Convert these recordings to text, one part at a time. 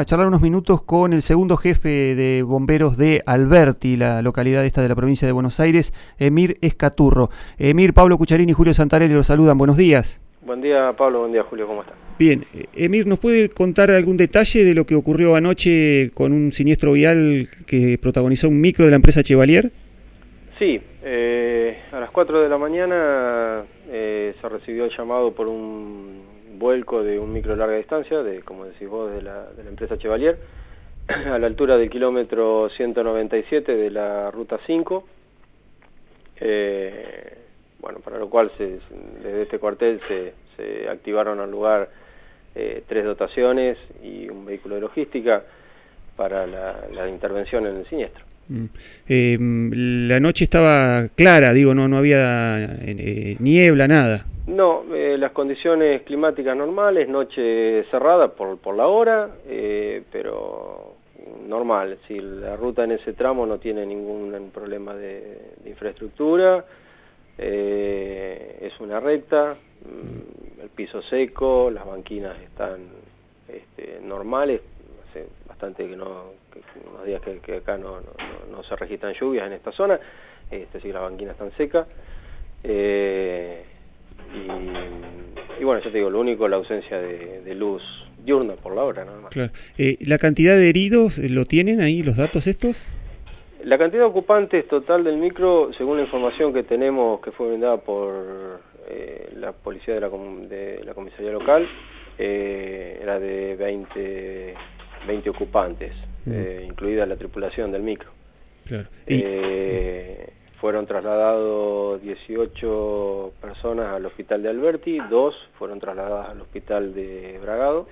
a charlar unos minutos con el segundo jefe de bomberos de Alberti, la localidad esta de la provincia de Buenos Aires, Emir Escaturro. Emir, Pablo Cucharini y Julio Santarelli los saludan. Buenos días. Buen día, Pablo. Buen día, Julio. ¿Cómo estás? Bien. Emir, ¿nos puede contar algún detalle de lo que ocurrió anoche con un siniestro vial que protagonizó un micro de la empresa Chevalier? Sí. Eh, a las 4 de la mañana eh, se recibió el llamado por un vuelco de un micro larga distancia, de como decís vos, de la, de la empresa Chevalier, a la altura del kilómetro 197 de la ruta 5. Eh, bueno, para lo cual se, desde este cuartel se, se activaron al lugar eh, tres dotaciones y un vehículo de logística para la, la intervención en el siniestro. Mm. Eh, la noche estaba clara, digo, no, no había eh, niebla, nada. No, eh, las condiciones climáticas normales, noche cerrada por, por la hora, eh, pero normal, si la ruta en ese tramo no tiene ningún problema de, infraestructura, eh, es una recta, mm, el piso seco, las banquinas están este, normales, hace bastante que no, que, unos días que, acá no, no, se registran lluvias en esta zona, este, sí, las banquinas están secas. Y, bueno, yo te digo, lo único la ausencia de, de luz diurna por la hora, nada más. Claro. Eh, ¿La cantidad de heridos eh, lo tienen ahí los datos estos? La cantidad de ocupantes total del micro, según la información que tenemos que fue brindada por eh, la policía de la, de la comisaría local, eh, era de 20, 20 ocupantes, mm. incluida la tripulación del micro. Claro. ¿Y? Fueron trasladados 18 personas al hospital de Alberti, dos fueron trasladadas al hospital de Bragado.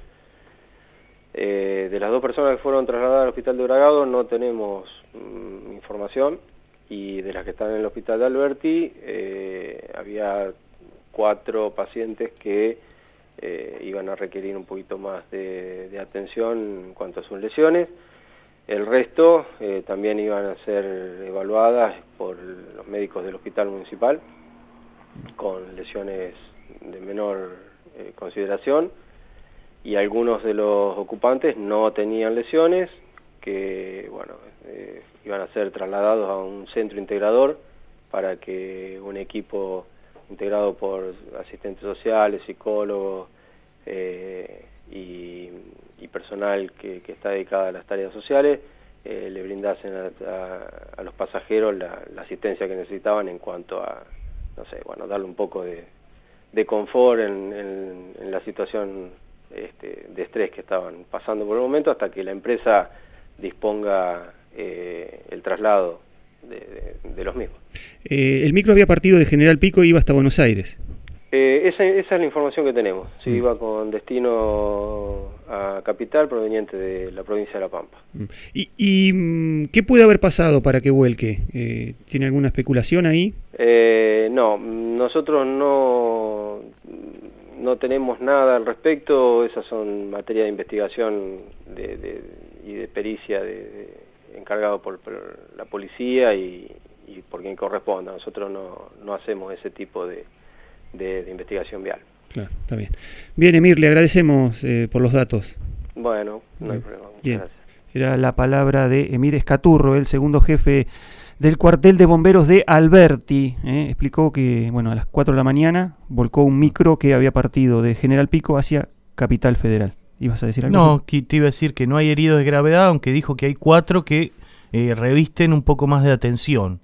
Eh, de las dos personas que fueron trasladadas al hospital de Bragado no tenemos mmm, información y de las que están en el hospital de Alberti eh, había cuatro pacientes que eh, iban a requerir un poquito más de atención en cuanto a sus lesiones. El resto eh, también iban a ser evaluadas por los médicos del hospital municipal con lesiones de menor eh, consideración y algunos de los ocupantes no tenían lesiones que bueno eh, iban a ser trasladados a un centro integrador para que un equipo integrado por asistentes sociales, psicólogos y y personal que, está dedicada a las tareas sociales eh, le brindasen a, los pasajeros la, asistencia que necesitaban en cuanto a, no sé, bueno, darle un poco de, de confort en, la situación este, de estrés que estaban pasando por el momento hasta que la empresa disponga eh, el traslado de los mismos. Eh, el micro había partido de General Pico y iba hasta Buenos Aires. Eh, esa, esa, es la información que tenemos. Sí, mm. iba con destino a capital proveniente de la provincia de La Pampa. Mm. ¿Y, y mm, qué puede haber pasado para que vuelque? Eh, ¿Tiene alguna especulación ahí? Eh, no, nosotros no, no tenemos nada al respecto. Esas son materia de investigación de, de, y de pericia de, de encargado por, por, la policía y, y por quien corresponda. Nosotros no, no hacemos ese tipo de de, de, investigación vial. Claro, está bien. Bien, Emir, le agradecemos eh, por los datos. Bueno, no hay problema. Muchas bien. gracias. Era la palabra de Emir Escaturro, el segundo jefe del cuartel de bomberos de Alberti. ¿eh? Explicó que, bueno, a las 4 de la mañana volcó un micro que había partido de General Pico hacia Capital Federal. ¿Ibas a decir algo? No, así? te iba a decir que no hay heridos de gravedad, aunque dijo que hay cuatro que eh, revisten un poco más de atención.